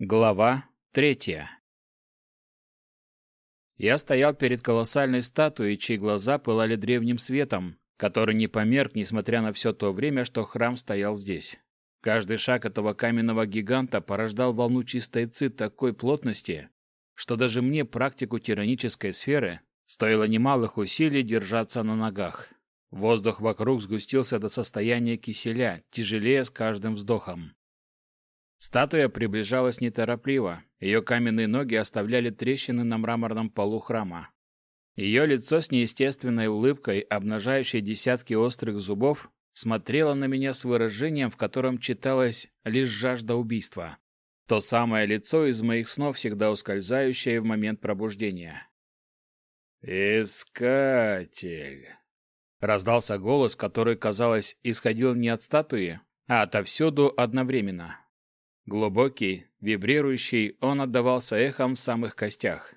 Глава третья Я стоял перед колоссальной статуей, чьи глаза пылали древним светом, который не померк, несмотря на все то время, что храм стоял здесь. Каждый шаг этого каменного гиганта порождал волну чистой ци такой плотности, что даже мне, практику тиранической сферы, стоило немалых усилий держаться на ногах. Воздух вокруг сгустился до состояния киселя, тяжелее с каждым вздохом. Статуя приближалась неторопливо. Ее каменные ноги оставляли трещины на мраморном полу храма. Ее лицо с неестественной улыбкой, обнажающей десятки острых зубов, смотрело на меня с выражением, в котором читалась лишь жажда убийства. То самое лицо из моих снов, всегда ускользающее в момент пробуждения. «Искатель!» Раздался голос, который, казалось, исходил не от статуи, а отовсюду одновременно. Глубокий, вибрирующий, он отдавался эхом в самых костях.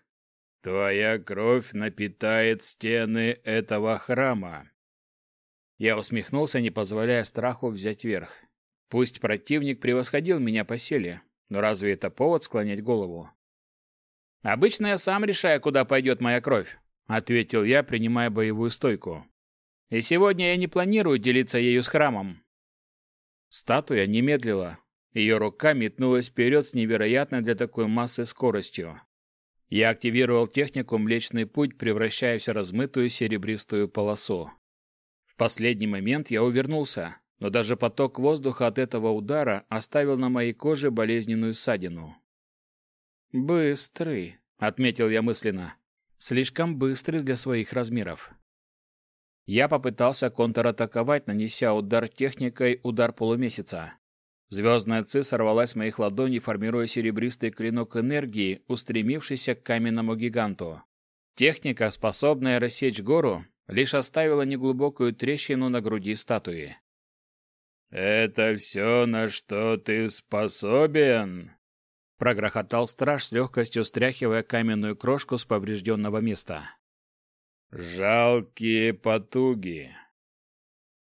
«Твоя кровь напитает стены этого храма». Я усмехнулся, не позволяя страху взять верх. Пусть противник превосходил меня по силе, но разве это повод склонять голову? «Обычно я сам решаю, куда пойдет моя кровь», — ответил я, принимая боевую стойку. «И сегодня я не планирую делиться ею с храмом». Статуя не медлила, ее рука метнулась вперед с невероятной для такой массы скоростью. Я активировал технику «Млечный путь», превращаясь в размытую серебристую полосу. В последний момент я увернулся, но даже поток воздуха от этого удара оставил на моей коже болезненную ссадину. «Быстрый», — отметил я мысленно. «Слишком быстрый для своих размеров». Я попытался контратаковать, нанеся удар техникой «Удар полумесяца». Звездная ци сорвалась с моих ладоней, формируя серебристый клинок энергии, устремившийся к каменному гиганту. Техника, способная рассечь гору, лишь оставила неглубокую трещину на груди статуи. «Это все, на что ты способен?» Прогрохотал страж с легкостью стряхивая каменную крошку с поврежденного места. «Жалкие потуги!»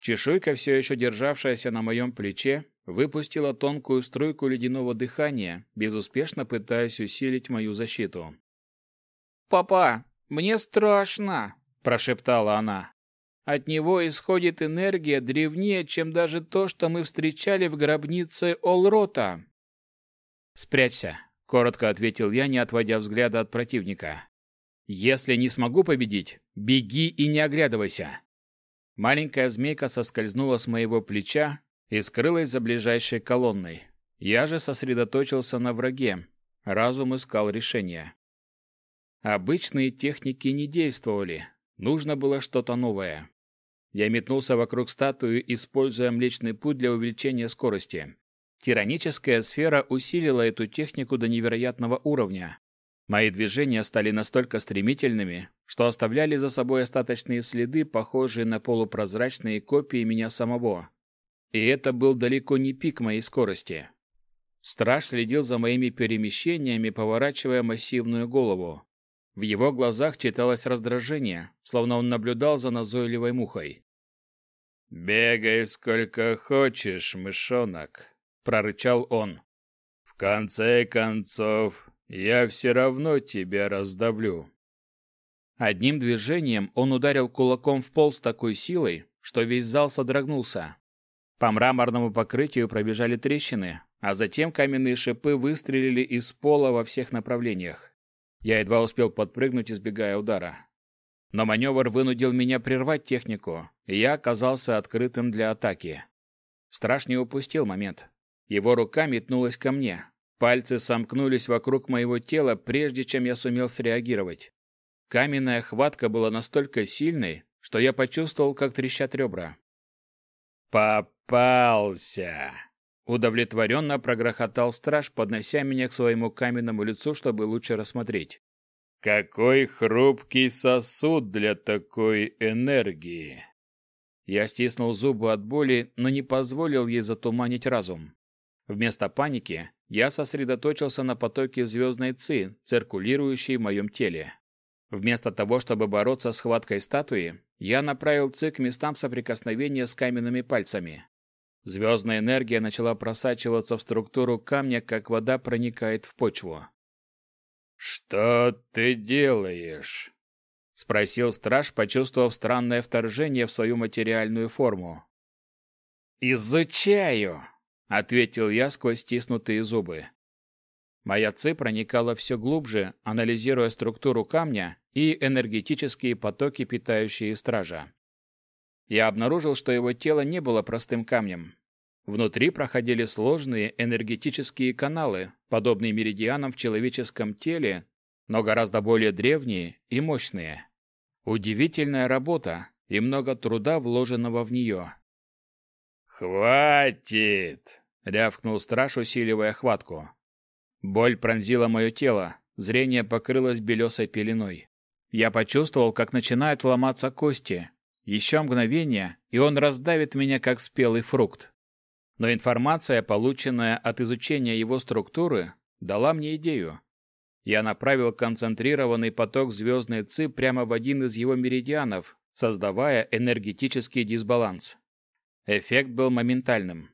Чешуйка, все еще державшаяся на моем плече, выпустила тонкую струйку ледяного дыхания, безуспешно пытаясь усилить мою защиту. «Папа, мне страшно!» – прошептала она. «От него исходит энергия древнее, чем даже то, что мы встречали в гробнице Олрота». «Спрячься», – коротко ответил я, не отводя взгляда от противника. «Если не смогу победить, беги и не оглядывайся». Маленькая змейка соскользнула с моего плеча, и скрылась за ближайшей колонной. Я же сосредоточился на враге. Разум искал решение. Обычные техники не действовали. Нужно было что-то новое. Я метнулся вокруг статуи, используя Млечный Путь для увеличения скорости. Тираническая сфера усилила эту технику до невероятного уровня. Мои движения стали настолько стремительными, что оставляли за собой остаточные следы, похожие на полупрозрачные копии меня самого. И это был далеко не пик моей скорости. Страж следил за моими перемещениями, поворачивая массивную голову. В его глазах читалось раздражение, словно он наблюдал за назойливой мухой. «Бегай сколько хочешь, мышонок», — прорычал он. «В конце концов, я все равно тебя раздавлю». Одним движением он ударил кулаком в пол с такой силой, что весь зал содрогнулся. По мраморному покрытию пробежали трещины, а затем каменные шипы выстрелили из пола во всех направлениях. Я едва успел подпрыгнуть, избегая удара. Но маневр вынудил меня прервать технику, и я оказался открытым для атаки. Страж не упустил момент. Его рука метнулась ко мне. Пальцы сомкнулись вокруг моего тела, прежде чем я сумел среагировать. Каменная хватка была настолько сильной, что я почувствовал, как трещат ребра. «Попался!» Удовлетворенно прогрохотал страж, поднося меня к своему каменному лицу, чтобы лучше рассмотреть. «Какой хрупкий сосуд для такой энергии!» Я стиснул зубы от боли, но не позволил ей затуманить разум. Вместо паники я сосредоточился на потоке звездной ци, циркулирующей в моем теле. Вместо того, чтобы бороться с хваткой статуи, я направил ци к местам соприкосновения с каменными пальцами. Звездная энергия начала просачиваться в структуру камня, как вода проникает в почву. «Что ты делаешь?» — спросил страж, почувствовав странное вторжение в свою материальную форму. «Изучаю!» — ответил я сквозь стиснутые зубы. Моя ци проникала все глубже, анализируя структуру камня и энергетические потоки, питающие стража. Я обнаружил, что его тело не было простым камнем. Внутри проходили сложные энергетические каналы, подобные меридианам в человеческом теле, но гораздо более древние и мощные. Удивительная работа и много труда, вложенного в нее. «Хватит!» — рявкнул страж, усиливая хватку. Боль пронзила мое тело, зрение покрылось белесой пеленой. Я почувствовал, как начинают ломаться кости. Еще мгновение, и он раздавит меня, как спелый фрукт. Но информация, полученная от изучения его структуры, дала мне идею. Я направил концентрированный поток звездной ци прямо в один из его меридианов, создавая энергетический дисбаланс. Эффект был моментальным.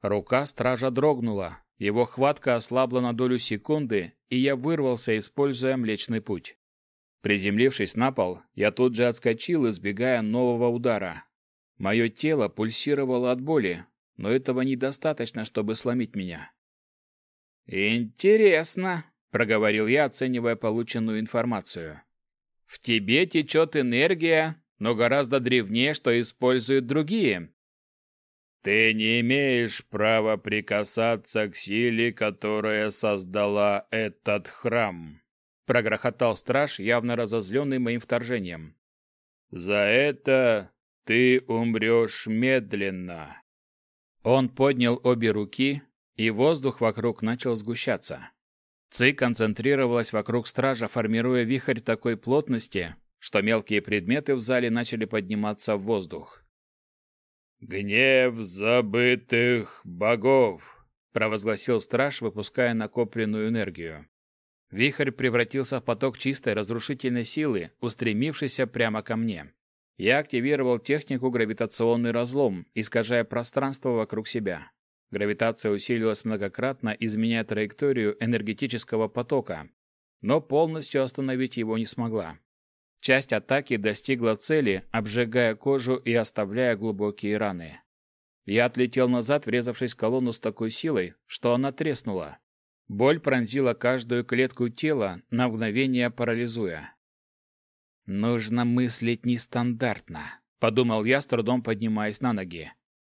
Рука стража дрогнула, его хватка ослабла на долю секунды, и я вырвался, используя Млечный Путь. Приземлившись на пол, я тут же отскочил, избегая нового удара. Мое тело пульсировало от боли, но этого недостаточно, чтобы сломить меня. «Интересно», — проговорил я, оценивая полученную информацию. «В тебе течет энергия, но гораздо древнее, что используют другие. Ты не имеешь права прикасаться к силе, которая создала этот храм, прогрохотал страж, явно разозленный моим вторжением. За это ты умрешь медленно. Он поднял обе руки, и воздух вокруг начал сгущаться. Ци концентрировалась вокруг стража, формируя вихрь такой плотности, что мелкие предметы в зале начали подниматься в воздух. «Гнев забытых богов!» — провозгласил страж, выпуская накопленную энергию. Вихрь превратился в поток чистой разрушительной силы, устремившийся прямо ко мне. Я активировал технику гравитационный разлом, искажая пространство вокруг себя. Гравитация усилилась многократно, изменяя траекторию энергетического потока, но полностью остановить его не смогла. Часть атаки достигла цели, обжигая кожу и оставляя глубокие раны. Я отлетел назад, врезавшись в колонну с такой силой, что она треснула. Боль пронзила каждую клетку тела, на мгновение парализуя. «Нужно мыслить нестандартно», — подумал я, с трудом поднимаясь на ноги.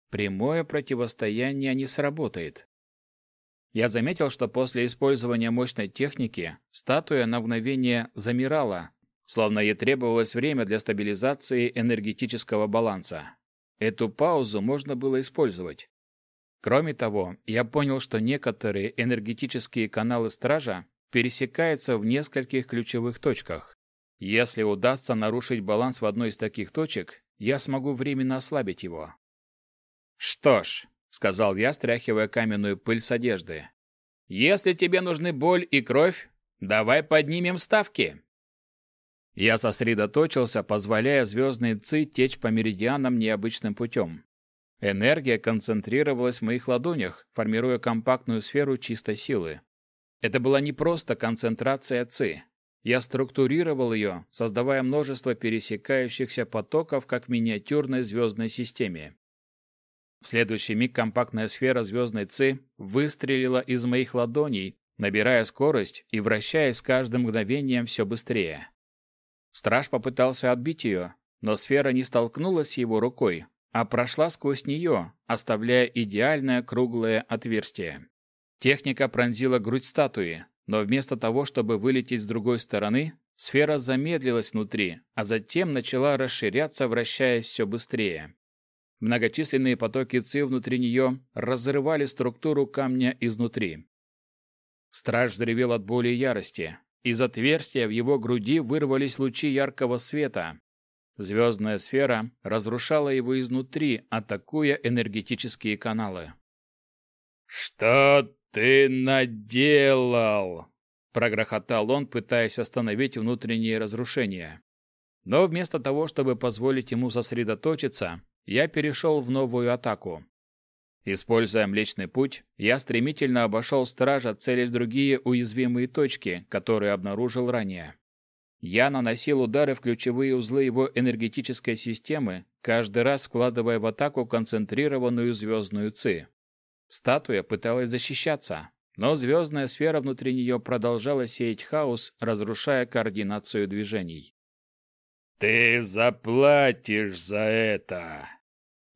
«Прямое противостояние не сработает». Я заметил, что после использования мощной техники статуя на мгновение замирала, словно ей требовалось время для стабилизации энергетического баланса. Эту паузу можно было использовать. Кроме того, я понял, что некоторые энергетические каналы стража пересекаются в нескольких ключевых точках. Если удастся нарушить баланс в одной из таких точек, я смогу временно ослабить его. «Что ж», — сказал я, стряхивая каменную пыль с одежды, — «если тебе нужны боль и кровь, давай поднимем ставки». Я сосредоточился, позволяя звездной ци течь по меридианам необычным путем. Энергия концентрировалась в моих ладонях, формируя компактную сферу чистой силы. Это была не просто концентрация ци. Я структурировал ее, создавая множество пересекающихся потоков, как в миниатюрной звездной системе. В следующий миг компактная сфера звездной ци выстрелила из моих ладоней, набирая скорость и вращаясь с каждым мгновением все быстрее. Страж попытался отбить ее, но сфера не столкнулась с его рукой, а прошла сквозь нее, оставляя идеальное круглое отверстие. Техника пронзила грудь статуи, но вместо того, чтобы вылететь с другой стороны, сфера замедлилась внутри, а затем начала расширяться, вращаясь все быстрее. Многочисленные потоки ци внутри нее разрывали структуру камня изнутри. Страж взревел от боли и ярости, из отверстия в его груди вырвались лучи яркого света. Звездная сфера разрушала его изнутри, атакуя энергетические каналы. «Что ты наделал?» — прогрохотал он, пытаясь остановить внутренние разрушения. Но вместо того, чтобы позволить ему сосредоточиться, я перешел в новую атаку. Используя Млечный Путь, я стремительно обошел стража, целясь другие уязвимые точки, которые обнаружил ранее. Я наносил удары в ключевые узлы его энергетической системы, каждый раз вкладывая в атаку концентрированную звездную ци. Статуя пыталась защищаться, но звездная сфера внутри нее продолжала сеять хаос, разрушая координацию движений. «Ты заплатишь за это!»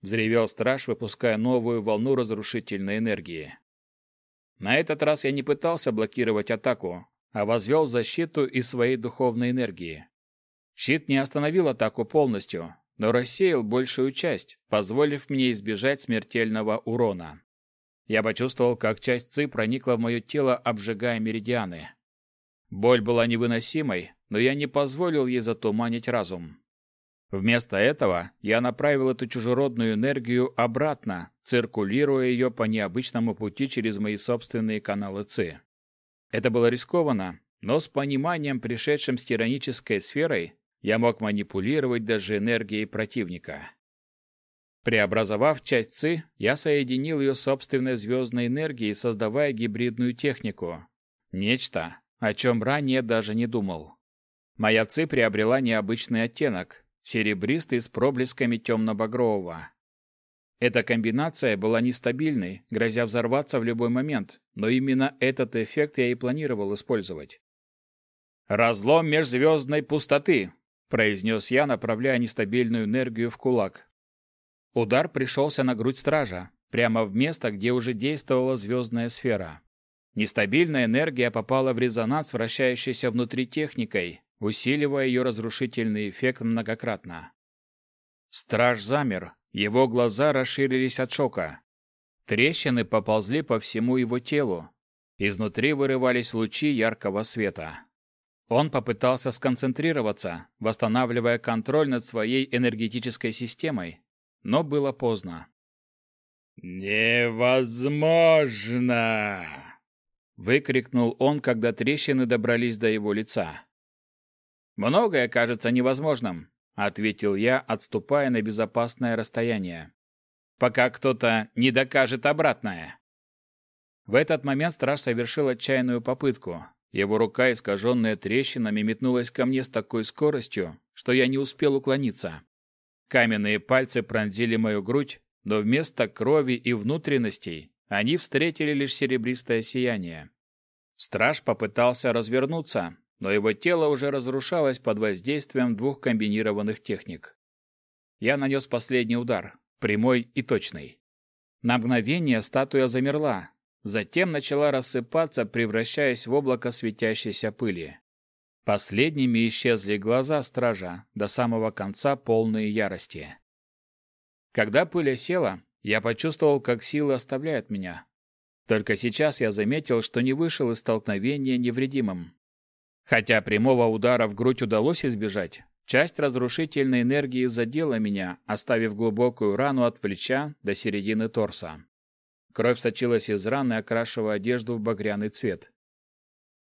Взревел страж, выпуская новую волну разрушительной энергии. На этот раз я не пытался блокировать атаку, а возвел защиту из своей духовной энергии. Щит не остановил атаку полностью, но рассеял большую часть, позволив мне избежать смертельного урона. Я почувствовал, как часть ци проникла в мое тело, обжигая меридианы. Боль была невыносимой, но я не позволил ей затуманить разум. Вместо этого я направил эту чужеродную энергию обратно, циркулируя ее по необычному пути через мои собственные каналы ЦИ. Это было рискованно, но с пониманием, пришедшим с тиранической сферой, я мог манипулировать даже энергией противника. Преобразовав часть ЦИ, я соединил ее собственной звездной энергией, создавая гибридную технику. Нечто, о чем ранее даже не думал. Моя ЦИ приобрела необычный оттенок, серебристый с проблесками темно-багрового. Эта комбинация была нестабильной, грозя взорваться в любой момент, но именно этот эффект я и планировал использовать. «Разлом межзвездной пустоты», — произнес я, направляя нестабильную энергию в кулак. Удар пришелся на грудь стража, прямо в место, где уже действовала звездная сфера. Нестабильная энергия попала в резонанс, вращающейся внутри техникой, усиливая ее разрушительный эффект многократно. Страж замер, его глаза расширились от шока. Трещины поползли по всему его телу. Изнутри вырывались лучи яркого света. Он попытался сконцентрироваться, восстанавливая контроль над своей энергетической системой, но было поздно. «Невозможно!» — выкрикнул он, когда трещины добрались до его лица. Многое кажется невозможным, ответил я, отступая на безопасное расстояние. Пока кто-то не докажет обратное. В этот момент страж совершил отчаянную попытку. Его рука, искаженная трещинами, метнулась ко мне с такой скоростью, что я не успел уклониться. Каменные пальцы пронзили мою грудь, но вместо крови и внутренностей они встретили лишь серебристое сияние. Страж попытался развернуться, но его тело уже разрушалось под воздействием двух комбинированных техник. Я нанес последний удар, прямой и точный. На мгновение статуя замерла, затем начала рассыпаться, превращаясь в облако светящейся пыли. Последними исчезли глаза стража, до самого конца полные ярости. Когда пыль осела, я почувствовал, как силы оставляют меня. Только сейчас я заметил, что не вышел из столкновения невредимым. Хотя прямого удара в грудь удалось избежать, часть разрушительной энергии задела меня, оставив глубокую рану от плеча до середины торса. Кровь сочилась из раны, окрашивая одежду в багряный цвет.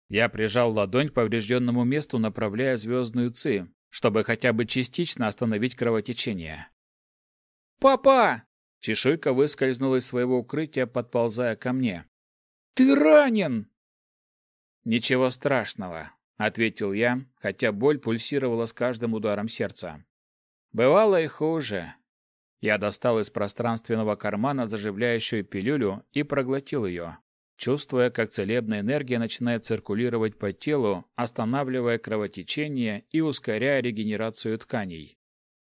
Я прижал ладонь к поврежденному месту, направляя звездную ци, чтобы хотя бы частично остановить кровотечение. «Папа!» Чешуйка выскользнула из своего укрытия, подползая ко мне. «Ты ранен!» «Ничего страшного. — ответил я, хотя боль пульсировала с каждым ударом сердца. «Бывало и хуже». Я достал из пространственного кармана заживляющую пилюлю и проглотил ее, чувствуя, как целебная энергия начинает циркулировать по телу, останавливая кровотечение и ускоряя регенерацию тканей.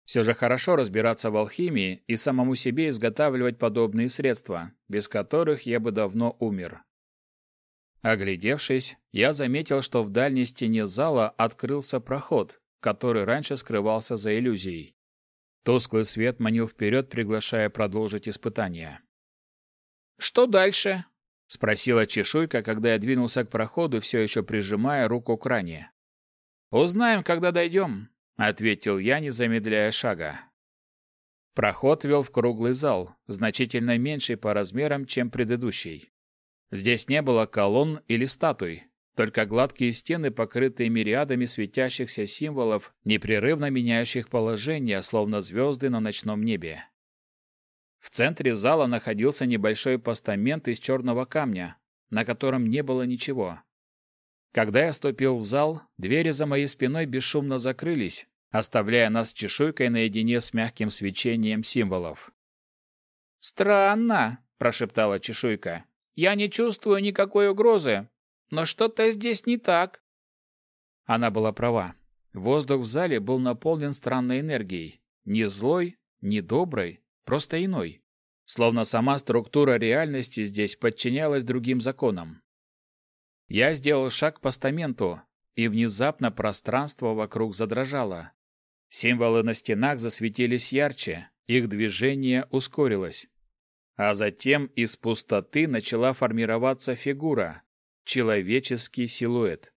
Все же хорошо разбираться в алхимии и самому себе изготавливать подобные средства, без которых я бы давно умер. Оглядевшись, я заметил, что в дальней стене зала открылся проход, который раньше скрывался за иллюзией. Тусклый свет манил вперед, приглашая продолжить испытание. «Что дальше?» — спросила чешуйка, когда я двинулся к проходу, все еще прижимая руку к ране. «Узнаем, когда дойдем», — ответил я, не замедляя шага. Проход вел в круглый зал, значительно меньший по размерам, чем предыдущий. Здесь не было колонн или статуй, только гладкие стены, покрытые мириадами светящихся символов, непрерывно меняющих положение, словно звезды на ночном небе. В центре зала находился небольшой постамент из черного камня, на котором не было ничего. Когда я ступил в зал, двери за моей спиной бесшумно закрылись, оставляя нас чешуйкой наедине с мягким свечением символов. «Странно», — прошептала чешуйка. «Я не чувствую никакой угрозы, но что-то здесь не так». Она была права. Воздух в зале был наполнен странной энергией. Не злой, не доброй, просто иной. Словно сама структура реальности здесь подчинялась другим законам. Я сделал шаг к постаменту, и внезапно пространство вокруг задрожало. Символы на стенах засветились ярче, их движение ускорилось. А затем из пустоты начала формироваться фигура, человеческий силуэт.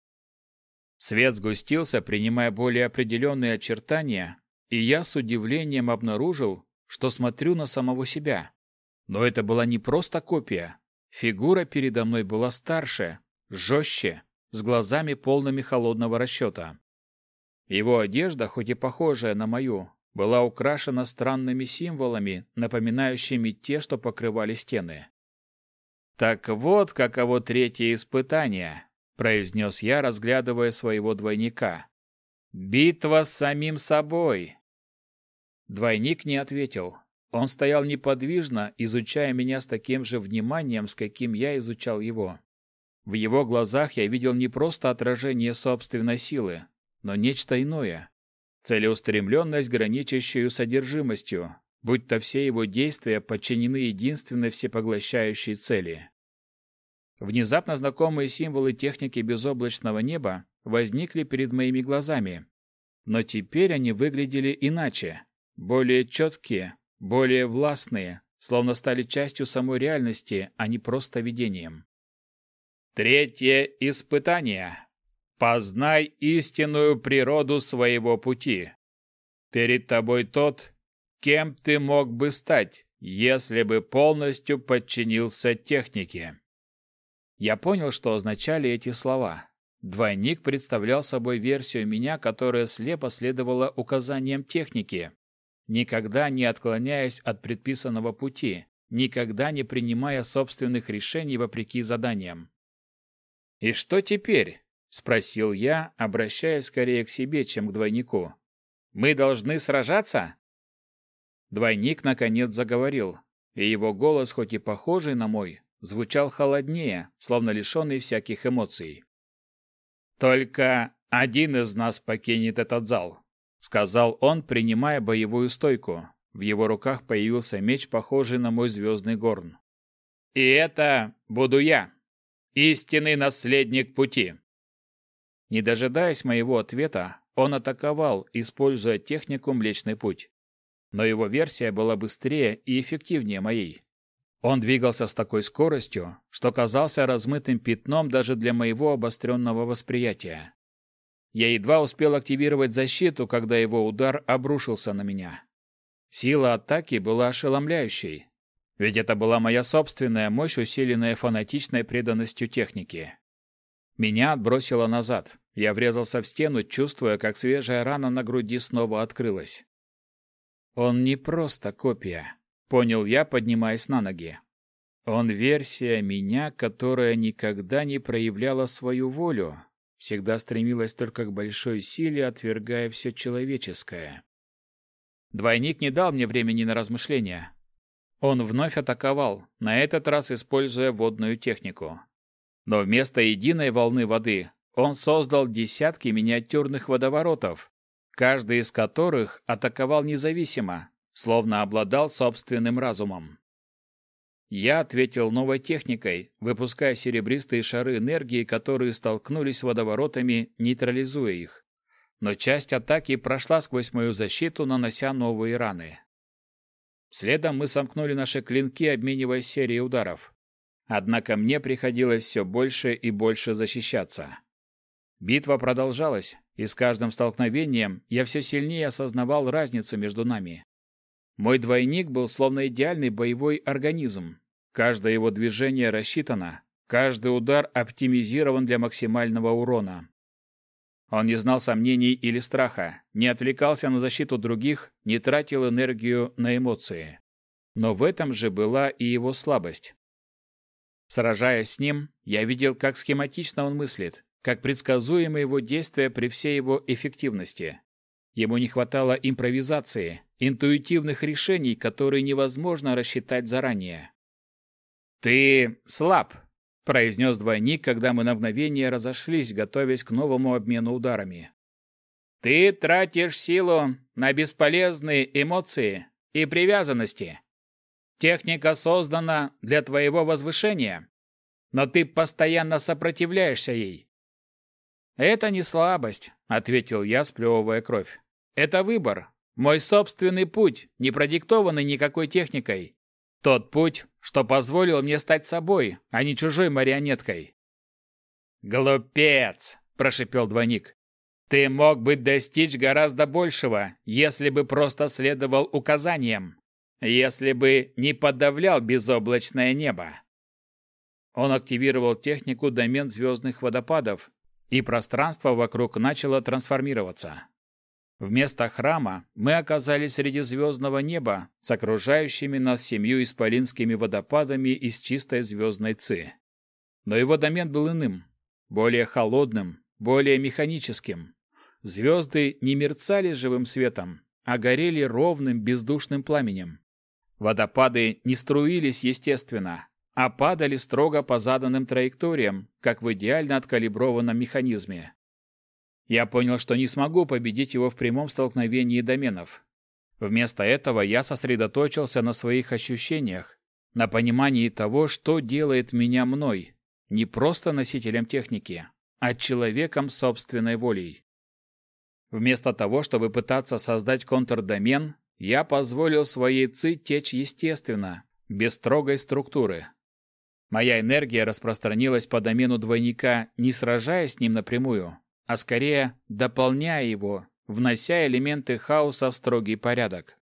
Свет сгустился, принимая более определенные очертания, и я с удивлением обнаружил, что смотрю на самого себя. Но это была не просто копия. Фигура передо мной была старше, жестче, с глазами полными холодного расчета. Его одежда, хоть и похожая на мою, была украшена странными символами, напоминающими те, что покрывали стены. «Так вот каково третье испытание», — произнес я, разглядывая своего двойника. «Битва с самим собой». Двойник не ответил. Он стоял неподвижно, изучая меня с таким же вниманием, с каким я изучал его. В его глазах я видел не просто отражение собственной силы, но нечто иное. Целеустремленность, граничащую содержимостью, будь то все его действия подчинены единственной всепоглощающей цели. Внезапно знакомые символы техники безоблачного неба возникли перед моими глазами, но теперь они выглядели иначе, более четкие, более властные, словно стали частью самой реальности, а не просто видением. Третье испытание. Познай истинную природу своего пути. Перед тобой тот, кем ты мог бы стать, если бы полностью подчинился технике. Я понял, что означали эти слова. Двойник представлял собой версию меня, которая слепо следовала указаниям техники, никогда не отклоняясь от предписанного пути, никогда не принимая собственных решений вопреки заданиям. «И что теперь?» — спросил я, обращаясь скорее к себе, чем к двойнику. «Мы должны сражаться?» Двойник наконец заговорил, и его голос, хоть и похожий на мой, звучал холоднее, словно лишенный всяких эмоций. «Только один из нас покинет этот зал», — сказал он, принимая боевую стойку. В его руках появился меч, похожий на мой звездный горн. «И это буду я!» истинный наследник пути. Не дожидаясь моего ответа, он атаковал, используя технику Млечный путь. Но его версия была быстрее и эффективнее моей. Он двигался с такой скоростью, что казался размытым пятном даже для моего обостренного восприятия. Я едва успел активировать защиту, когда его удар обрушился на меня. Сила атаки была ошеломляющей, ведь это была моя собственная мощь, усиленная фанатичной преданностью технике. Меня отбросило назад. Я врезался в стену, чувствуя, как свежая рана на груди снова открылась. Он не просто копия, понял я, поднимаясь на ноги. Он версия меня, которая никогда не проявляла свою волю, всегда стремилась только к большой силе, отвергая все человеческое. Двойник не дал мне времени на размышления. Он вновь атаковал, на этот раз используя водную технику. Но вместо единой волны воды он создал десятки миниатюрных водоворотов, каждый из которых атаковал независимо, словно обладал собственным разумом. Я ответил новой техникой, выпуская серебристые шары энергии, которые столкнулись с водоворотами, нейтрализуя их. Но часть атаки прошла сквозь мою защиту, нанося новые раны. Следом мы сомкнули наши клинки, обмениваясь серией ударов. Однако мне приходилось все больше и больше защищаться. Битва продолжалась, и с каждым столкновением я все сильнее осознавал разницу между нами. Мой двойник был словно идеальный боевой организм. Каждое его движение рассчитано, каждый удар оптимизирован для максимального урона. Он не знал сомнений или страха, не отвлекался на защиту других, не тратил энергию на эмоции. но в этом же была и его слабость. Сражаясь с ним, я видел, как схематично он мыслит, как предсказуемы его действия при всей его эффективности. Ему не хватало импровизации, интуитивных решений, которые невозможно рассчитать заранее. «Ты слаб», — произнес двойник, когда мы на мгновение разошлись, готовясь к новому обмену ударами. «Ты тратишь силу на бесполезные эмоции и привязанности. Техника создана для твоего возвышения, но ты постоянно сопротивляешься ей». «Это не слабость», — ответил я, сплевывая кровь. «Это выбор, мой собственный путь, не продиктованный никакой техникой. Тот путь, что позволил мне стать собой, а не чужой марионеткой. «Глупец!» – прошипел двойник. «Ты мог бы достичь гораздо большего, если бы просто следовал указаниям, если бы не подавлял безоблачное небо». Он активировал технику домен звездных водопадов, и пространство вокруг начало трансформироваться. Вместо храма мы оказались среди звездного неба с окружающими нас семью исполинскими водопадами из чистой звездной ци. Но его домен был иным, более холодным, более механическим. Звезды не мерцали живым светом, а горели ровным бездушным пламенем. Водопады не струились естественно, а падали строго по заданным траекториям, как в идеально откалиброванном механизме. Я понял, что не смогу победить его в прямом столкновении доменов. Вместо этого я сосредоточился на своих ощущениях, на понимании того, что делает меня мной, не просто носителем техники, а человеком собственной волей. Вместо того, чтобы пытаться создать контрдомен, я позволил своей ци течь естественно, без строгой структуры. Моя энергия распространилась по домену двойника, не сражаясь с ним напрямую, а скорее дополняя его, внося элементы хаоса в строгий порядок.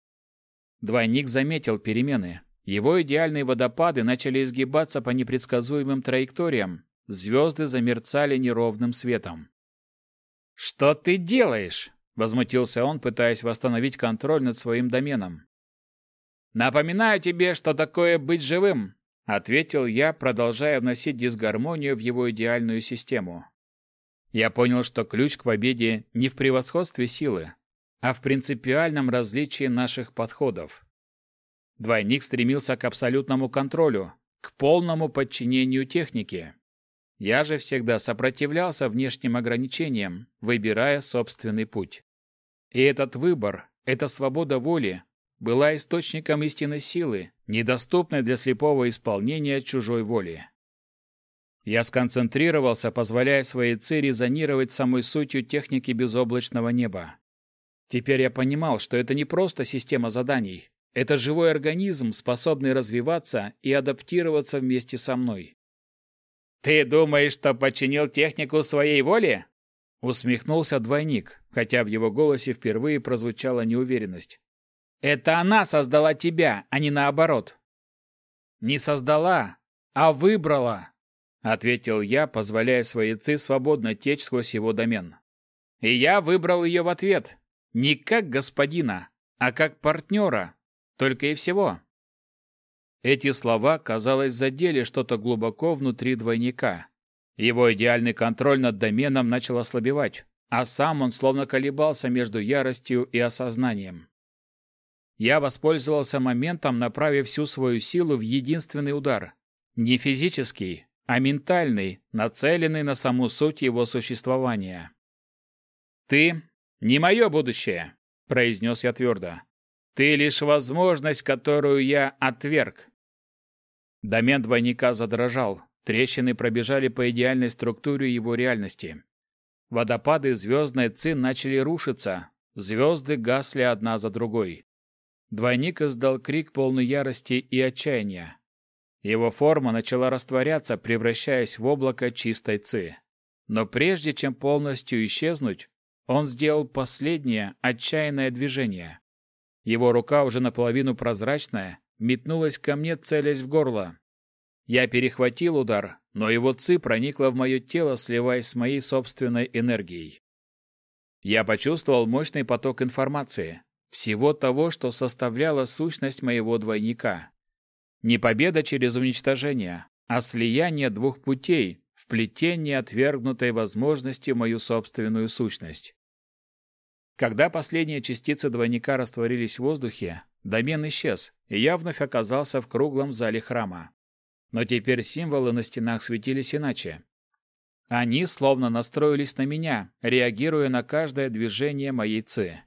Двойник заметил перемены. Его идеальные водопады начали изгибаться по непредсказуемым траекториям, звезды замерцали неровным светом. «Что ты делаешь?» — возмутился он, пытаясь восстановить контроль над своим доменом. «Напоминаю тебе, что такое быть живым», — ответил я, продолжая вносить дисгармонию в его идеальную систему. Я понял, что ключ к победе не в превосходстве силы, а в принципиальном различии наших подходов. Двойник стремился к абсолютному контролю, к полному подчинению технике. Я же всегда сопротивлялся внешним ограничениям, выбирая собственный путь. И этот выбор, эта свобода воли, была источником истинной силы, недоступной для слепого исполнения чужой воли. Я сконцентрировался, позволяя своей цели резонировать самой сутью техники безоблачного неба. Теперь я понимал, что это не просто система заданий. Это живой организм, способный развиваться и адаптироваться вместе со мной. «Ты думаешь, что подчинил технику своей воле?» Усмехнулся двойник, хотя в его голосе впервые прозвучала неуверенность. «Это она создала тебя, а не наоборот». «Не создала, а выбрала», ответил я, позволяя своей ци свободно течь сквозь его домен. И я выбрал ее в ответ, не как господина, а как партнера, только и всего. Эти слова, казалось, задели что-то глубоко внутри двойника. Его идеальный контроль над доменом начал ослабевать, а сам он словно колебался между яростью и осознанием. Я воспользовался моментом, направив всю свою силу в единственный удар. Не физический, а ментальный, нацеленный на саму суть его существования. «Ты не мое будущее», — произнес я твердо. «Ты лишь возможность, которую я отверг». Домен двойника задрожал, трещины пробежали по идеальной структуре его реальности. Водопады звездной ци начали рушиться, звезды гасли одна за другой. Двойник издал крик полный ярости и отчаяния. Его форма начала растворяться, превращаясь в облако чистой ци. Но прежде чем полностью исчезнуть, он сделал последнее отчаянное движение. Его рука, уже наполовину прозрачная, метнулась ко мне, целясь в горло. Я перехватил удар, но его ци проникла в мое тело, сливаясь с моей собственной энергией. Я почувствовал мощный поток информации. всего того, что составляло сущность моего двойника. Не победа через уничтожение, а слияние двух путей, вплетение отвергнутой возможности в мою собственную сущность. Когда последние частицы двойника растворились в воздухе, домен исчез, и я вновь оказался в круглом зале храма. Но теперь символы на стенах светились иначе. Они словно настроились на меня, реагируя на каждое движение моей ци.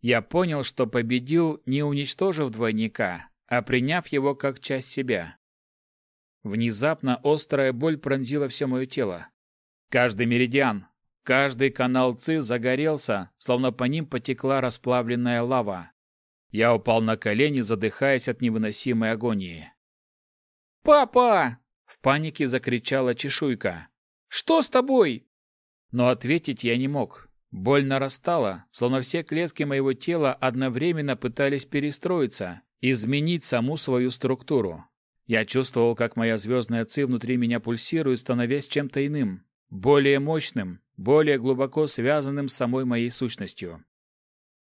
Я понял, что победил, не уничтожив двойника, а приняв его как часть себя. Внезапно острая боль пронзила все мое тело. Каждый меридиан, каждый канал ЦИ загорелся, словно по ним потекла расплавленная лава. Я упал на колени, задыхаясь от невыносимой агонии. «Папа!» — в панике закричала чешуйка. «Что с тобой?» Но ответить я не мог. Боль нарастала, словно все клетки моего тела одновременно пытались перестроиться, изменить саму свою структуру. Я чувствовал, как моя звездная ци внутри меня пульсирует, становясь чем-то иным, более мощным, более глубоко связанным с самой моей сущностью.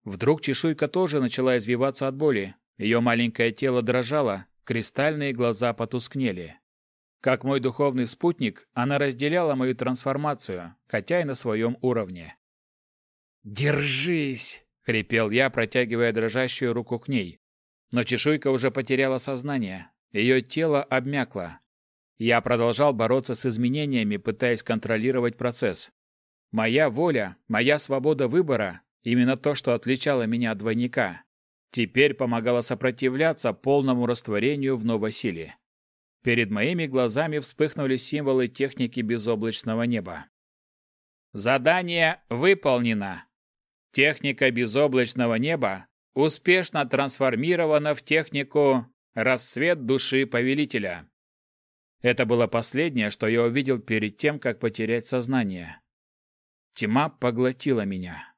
Вдруг чешуйка тоже начала извиваться от боли. Ее маленькое тело дрожало, кристальные глаза потускнели. Как мой духовный спутник, она разделяла мою трансформацию, хотя и на своем уровне. «Держись!» — хрипел я, протягивая дрожащую руку к ней. Но чешуйка уже потеряла сознание, ее тело обмякло. Я продолжал бороться с изменениями, пытаясь контролировать процесс. Моя воля, моя свобода выбора — именно то, что отличало меня от двойника. Теперь помогало сопротивляться полному растворению в новой силе. Перед моими глазами вспыхнули символы техники безоблачного неба. Задание выполнено. Техника безоблачного неба успешно трансформирована в технику Рассвет души повелителя. Это было последнее, что я увидел перед тем, как потерять сознание. Тьма поглотила меня.